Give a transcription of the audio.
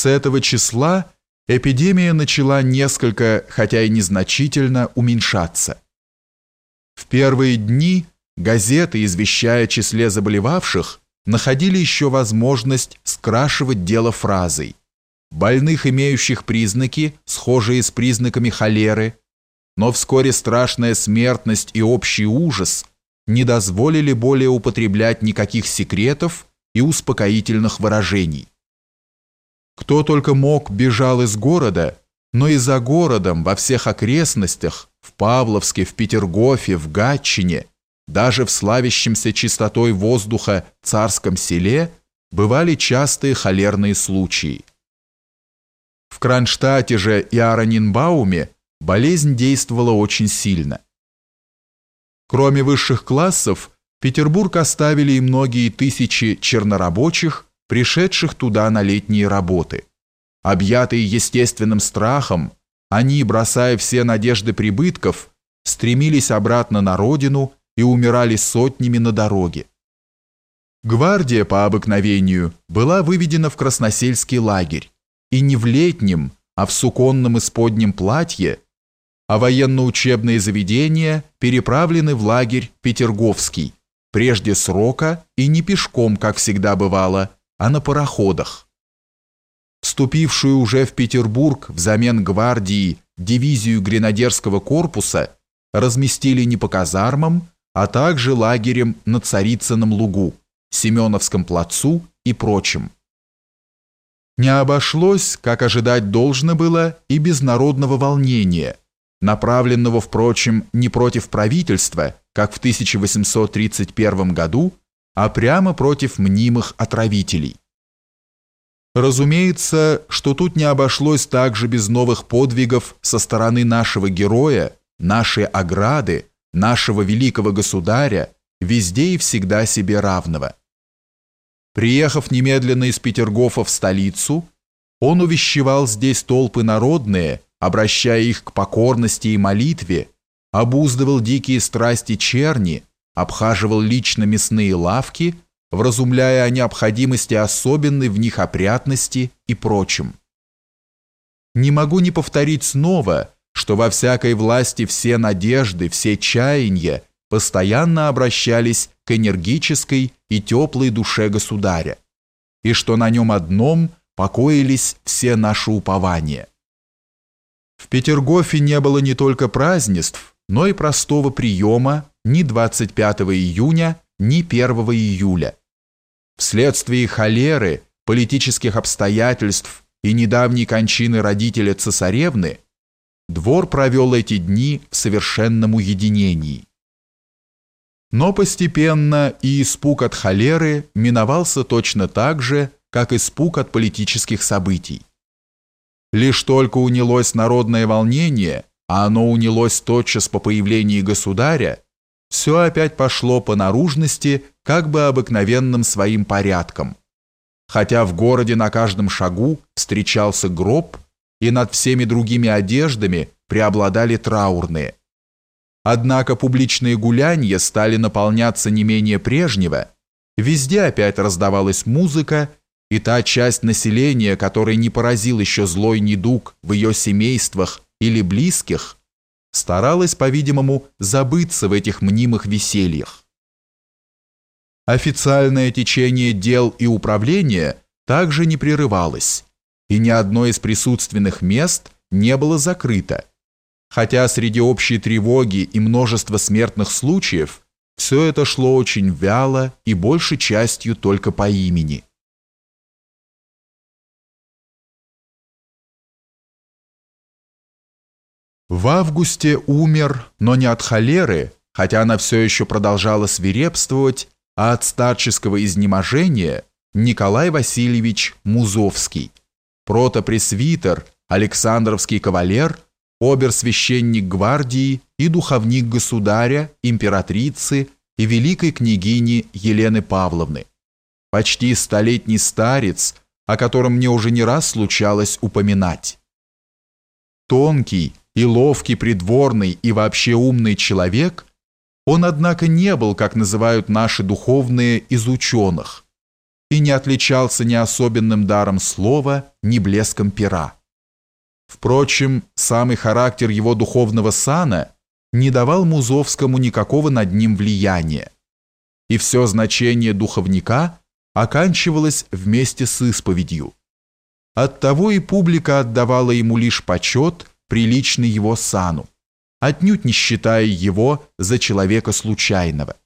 С этого числа эпидемия начала несколько, хотя и незначительно, уменьшаться. В первые дни газеты, извещая о числе заболевавших, находили еще возможность скрашивать дело фразой «больных, имеющих признаки, схожие с признаками холеры», но вскоре страшная смертность и общий ужас не дозволили более употреблять никаких секретов и успокоительных выражений. Кто только мог, бежал из города, но и за городом, во всех окрестностях, в Павловске, в Петергофе, в Гатчине, даже в славящемся чистотой воздуха царском селе бывали частые холерные случаи. В Кронштадте же и Аранинбауме болезнь действовала очень сильно. Кроме высших классов, Петербург оставили и многие тысячи чернорабочих, пришедших туда на летние работы. Объятые естественным страхом, они, бросая все надежды прибытков, стремились обратно на родину и умирали сотнями на дороге. Гвардия по обыкновению была выведена в Красносельский лагерь, и не в летнем, а в суконном исподнем платье, а военно-учебные заведения переправлены в лагерь Петерговский, прежде срока и не пешком, как всегда бывало, а на пароходах. Вступившую уже в Петербург взамен гвардии дивизию гренадерского корпуса разместили не по казармам, а также лагерем на Царицыном лугу, Семеновском плацу и прочем. Не обошлось, как ожидать должно было, и без народного волнения, направленного, впрочем, не против правительства, как в 1831 году, а прямо против мнимых отравителей. Разумеется, что тут не обошлось также без новых подвигов со стороны нашего героя, нашей ограды, нашего великого государя, везде и всегда себе равного. Приехав немедленно из Петергофа в столицу, он увещевал здесь толпы народные, обращая их к покорности и молитве, обуздывал дикие страсти черни, обхаживал лично мясные лавки, вразумляя о необходимости особенной в них опрятности и прочем. Не могу не повторить снова, что во всякой власти все надежды, все чаяния постоянно обращались к энергической и теплой душе государя, и что на нем одном покоились все наши упования. В Петергофе не было не только празднеств, но и простого приема ни 25 июня, ни 1 июля. Вследствие холеры, политических обстоятельств и недавней кончины родителя цесаревны, двор провел эти дни в совершенном уединении. Но постепенно и испуг от холеры миновался точно так же, как испуг от политических событий. Лишь только унялось народное волнение, а оно унялось тотчас по появлении государя, все опять пошло по наружности как бы обыкновенным своим порядком. Хотя в городе на каждом шагу встречался гроб, и над всеми другими одеждами преобладали траурные. Однако публичные гулянья стали наполняться не менее прежнего, везде опять раздавалась музыка, и та часть населения, которой не поразил еще злой недуг в ее семействах или близких, старалась, по-видимому, забыться в этих мнимых весельях. Официальное течение дел и управления также не прерывалось, и ни одно из присутственных мест не было закрыто, хотя среди общей тревоги и множества смертных случаев все это шло очень вяло и большей частью только по имени – В августе умер, но не от холеры, хотя она все еще продолжала свирепствовать, а от старческого изнеможения Николай Васильевич Музовский, протопресвитер, Александровский кавалер, обер-священник гвардии и духовник государя, императрицы и великой княгини Елены Павловны. Почти столетний старец, о котором мне уже не раз случалось упоминать. Тонкий, и ловкий придворный и вообще умный человек, он, однако, не был, как называют наши духовные, из ученых. и не отличался ни особенным даром слова, ни блеском пера. Впрочем, самый характер его духовного сана не давал Музовскому никакого над ним влияния, и все значение духовника оканчивалось вместе с исповедью. Оттого и публика отдавала ему лишь почет, приличный его сану, отнюдь не считая его за человека случайного.